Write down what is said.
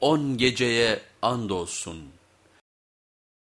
on geceye andolsun.